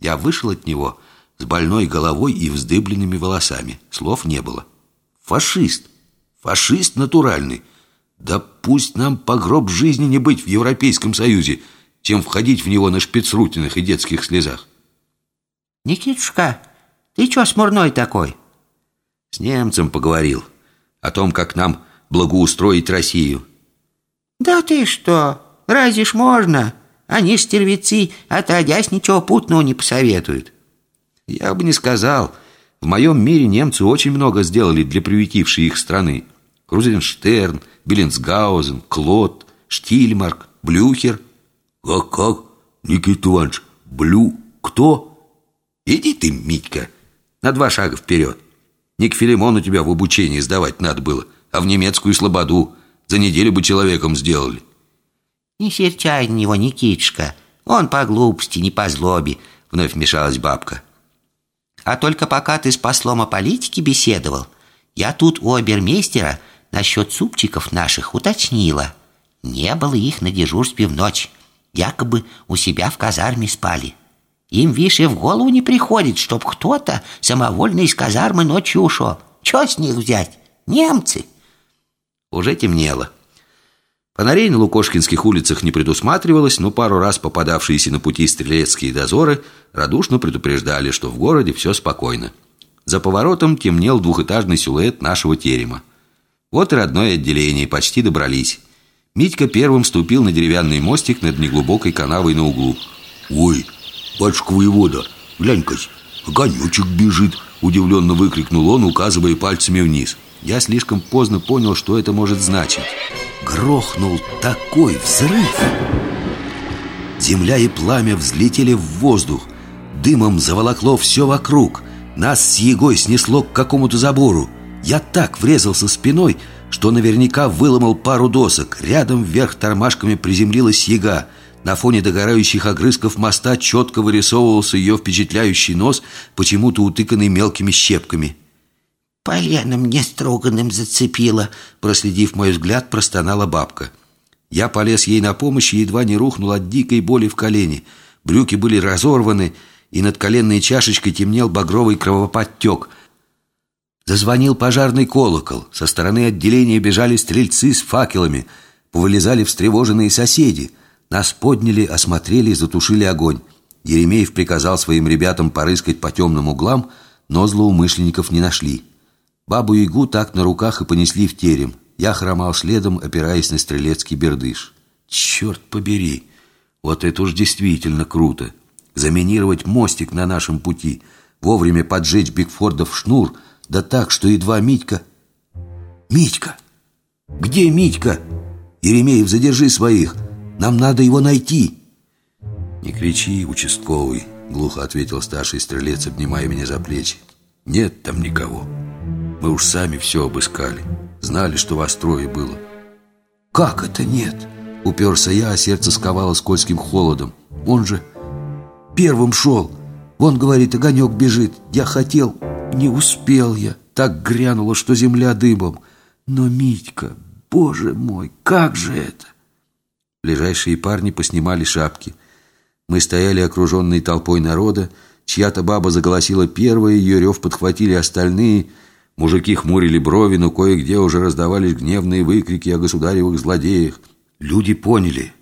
Я вышел от него с больной головой и вздыбленными волосами. Слов не было. Фашист. Фашист натуральный. Да пусть нам по гроб жизни не быть в Европейском Союзе, чем входить в него на шпицрутинах и детских слезах. Никитушка, ты чё смурной такой? С немцем поговорил о том, как нам благоустроить Россию. Да ты что, разве ж можно? Они, стервецы, отродясь, ничего путного не посоветуют. Я бы не сказал. В моем мире немцы очень много сделали для приютившей их страны. Крузенштерн, Беллинсгаузен, Клод, Штильмарк, Блюхер. Как-как, Никита Иванович, Блю... Кто? Иди ты, Митька, на два шага вперед. Не к Филимону тебя в обучении сдавать надо было, а в немецкую слободу. За неделю бы человеком сделали. Не серчай на него, Никитушка. Он по глупости, не по злобе, вновь вмешалась бабка. А только пока ты с послом о политике беседовал, я тут у обермейстера насчет супчиков наших уточнила. Не было их на дежурстве в ночь. Якобы у себя в казарме спали. Им, видишь, и в голову не приходит, чтоб кто-то самовольно из казармы ночью ушел. Че с них взять? Немцы. Уже темнело. Фонарей на Лукошкинских улицах не предусматривалось, но пару раз попадавшиеся на пути стрелецкие дозоры радушно предупреждали, что в городе все спокойно. За поворотом темнел двухэтажный силуэт нашего терема. Вот и родное отделение, почти добрались. Митька первым ступил на деревянный мостик над неглубокой канавой на углу. «Ой, батюшка воевода, глянь-ка, огонечек бежит!» Удивленно выкрикнул он, указывая пальцами вниз. Я слишком поздно понял, что это может значить. Грохнул такой взрыв! Земля и пламя взлетели в воздух. Дымом заволокло все вокруг. Нас с Егой снесло к какому-то забору. Я так врезался спиной, что наверняка выломал пару досок. Рядом вверх тормашками приземлилась яга. На фоне догорающих огрызков моста четко вырисовывался ее впечатляющий нос, почему-то утыканный мелкими щепками. «Полено мне строганным зацепило», проследив мой взгляд, простонала бабка. Я полез ей на помощь и едва не рухнул от дикой боли в колене. Брюки были разорваны, и над коленной чашечкой темнел багровый кровоподтек – Зазвонил пожарный колокол. Со стороны отделения бежали стрельцы с факелами. Повылезали встревоженные соседи. Нас подняли, осмотрели, затушили огонь. Еремеев приказал своим ребятам порыскать по темным углам, но злоумышленников не нашли. Бабу-ягу так на руках и понесли в терем. Я хромал следом, опираясь на стрелецкий бердыш. Черт побери! Вот это уж действительно круто! Заминировать мостик на нашем пути, вовремя поджечь Бигфордов шнур — да так, что едва Митька... Митька! Где Митька? Еремеев, задержи своих. Нам надо его найти. Не кричи, участковый, глухо ответил старший стрелец, обнимая меня за плечи. Нет там никого. Мы уж сами все обыскали. Знали, что вас трое было. Как это нет? Уперся я, а сердце сковало скользким холодом. Он же первым шел. Вон, говорит, огонек бежит. Я хотел... Не успел я, так грянуло, что земля дыбом. Но, Митька, боже мой, как же это? Ближайшие парни поснимали шапки. Мы стояли окруженные толпой народа. Чья-то баба заголосила первая, ее рев подхватили остальные. Мужики хмурили брови, но кое-где уже раздавались гневные выкрики о государевых злодеях. Люди поняли,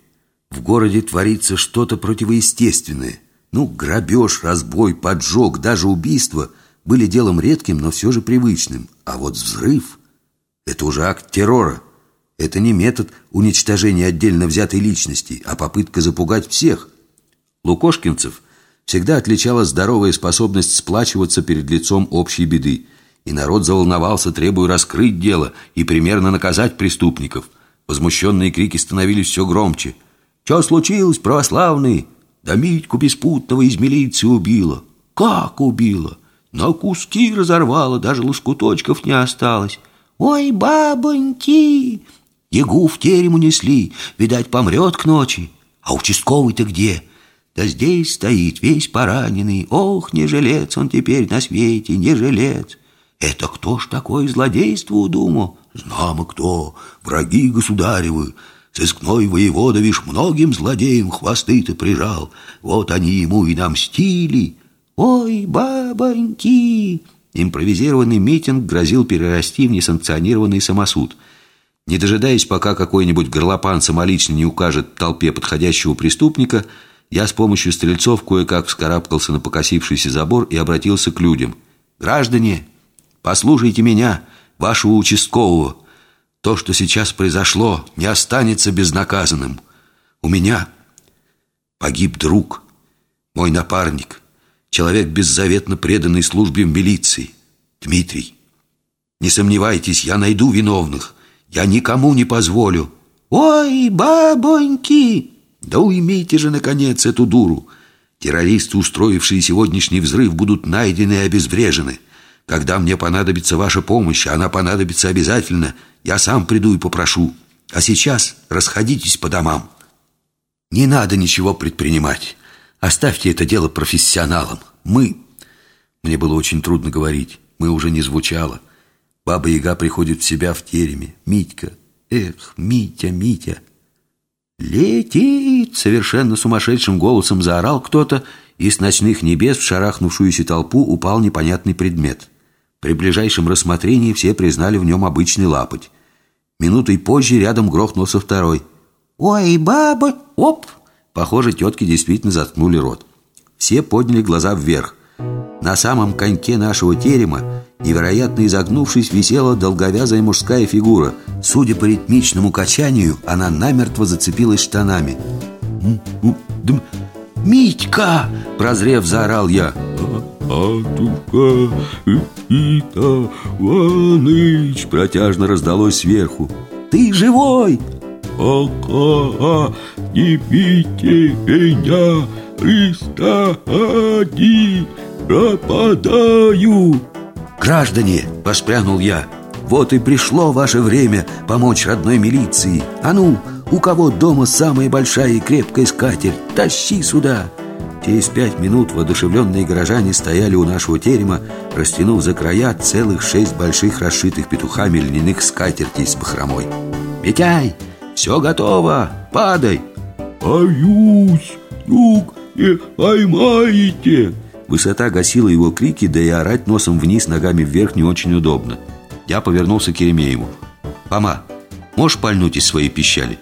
в городе творится что-то противоестественное. Ну, грабеж, разбой, поджог, даже убийство — были делом редким, но все же привычным. А вот взрыв – это уже акт террора. Это не метод уничтожения отдельно взятой личности, а попытка запугать всех. Лукошкинцев всегда отличала здоровая способность сплачиваться перед лицом общей беды. И народ заволновался, требуя раскрыть дело и примерно наказать преступников. Возмущенные крики становились все громче. «Что случилось, православные? Да Митьку Беспутного из милиции убило». «Как убило?» На куски разорвало, даже лоскуточков не осталось. «Ой, бабоньки!» Ягу в терем унесли, видать, помрет к ночи. А участковый-то где? Да здесь стоит весь пораненный. Ох, не жилец он теперь на свете, не жилец. Это кто ж такое злодейство удумал? Знамо кто, враги государевы. Сыскной воевода, вишь, многим злодеям хвосты-то прижал. Вот они ему и намстили. Ой, бабоньки!» Импровизированный митинг грозил перерасти в несанкционированный самосуд. Не дожидаясь, пока какой-нибудь горлопан самолично не укажет толпе подходящего преступника, я с помощью стрельцов кое-как вскарабкался на покосившийся забор и обратился к людям. «Граждане, послушайте меня, вашего участкового. То, что сейчас произошло, не останется безнаказанным. У меня погиб друг, мой напарник, человек, беззаветно преданный службе в милиции, Дмитрий. Не сомневайтесь, я найду виновных. Я никому не позволю. Ой, бабоньки! Да уймите же, наконец, эту дуру. Террористы, устроившие сегодняшний взрыв, будут найдены и обезврежены. Когда мне понадобится ваша помощь, она понадобится обязательно, я сам приду и попрошу. А сейчас расходитесь по домам. Не надо ничего предпринимать. Оставьте это дело профессионалам. Мы... Мне было очень трудно говорить. Мы уже не звучало. Баба-яга приходит в себя в тереме. Митька. Эх, Митя, Митя. «Летит!» — совершенно сумасшедшим голосом заорал кто-то, и с ночных небес в шарахнувшуюся толпу упал непонятный предмет. При ближайшем рассмотрении все признали в нем обычный лапоть. Минутой позже рядом грохнулся второй. «Ой, баба! Оп!» Похоже, тетки действительно заткнули рот. Все подняли глаза вверх. На самом коньке нашего терема, невероятно изогнувшись, висела долговязая мужская фигура. Судя по ритмичному качанию, она намертво зацепилась штанами. «Митька!» – прозрев, заорал я. «Матушка Ипита Ваныч!» Протяжно раздалось сверху «Ты живой!» «Пока не бейте меня, Христа ради, пропадаю!» «Граждане!» – воспрянул я «Вот и пришло ваше время помочь родной милиции А ну, у кого дома самая большая и крепкая скатерть, тащи сюда!» Через пять минут воодушевленные горожане стояли у нашего терема, растянув за края целых шесть больших расшитых петухами льняных скатертей с бахромой. «Митяй, все готово, падай!» «Боюсь, друг, не поймаете!» Высота гасила его крики, да и орать носом вниз, ногами вверх не очень удобно. Я повернулся к Еремееву. «Пома, можешь пальнуть из своей пищали?»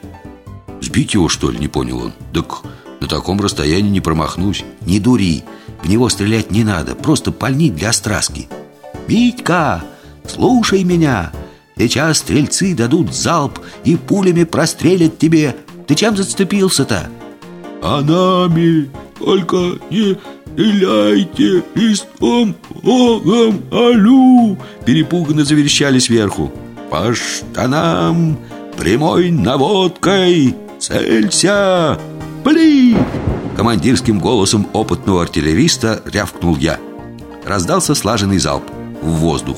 «Сбить его, что ли?» – не понял он. «Так на таком расстоянии не промахнусь. Не дури, в него стрелять не надо. Просто пальни для страски. Митька, слушай меня. Сейчас стрельцы дадут залп И пулями прострелят тебе. Ты чем зацепился-то? А нами Только не стреляйте Христом Богом Алю Перепуганно заверещали сверху. По штанам Прямой наводкой Целься «Пли!» Командирским голосом опытного артиллериста рявкнул я Раздался слаженный залп в воздух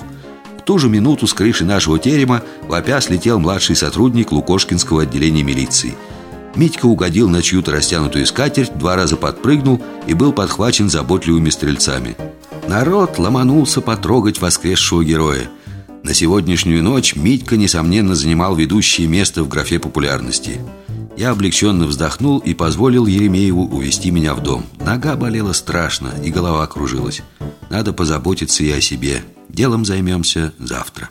В ту же минуту с крыши нашего терема вопя слетел младший сотрудник Лукошкинского отделения милиции Митька угодил на чью-то растянутую скатерть, два раза подпрыгнул и был подхвачен заботливыми стрельцами. Народ ломанулся потрогать воскресшего героя. На сегодняшнюю ночь Митька, несомненно, занимал ведущее место в графе популярности – я облегченно вздохнул и позволил Еремееву увести меня в дом. Нога болела страшно и голова кружилась. Надо позаботиться и о себе. Делом займемся завтра.